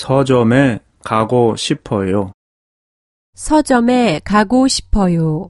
서점에 가고 싶어요. 서점에 가고 싶어요.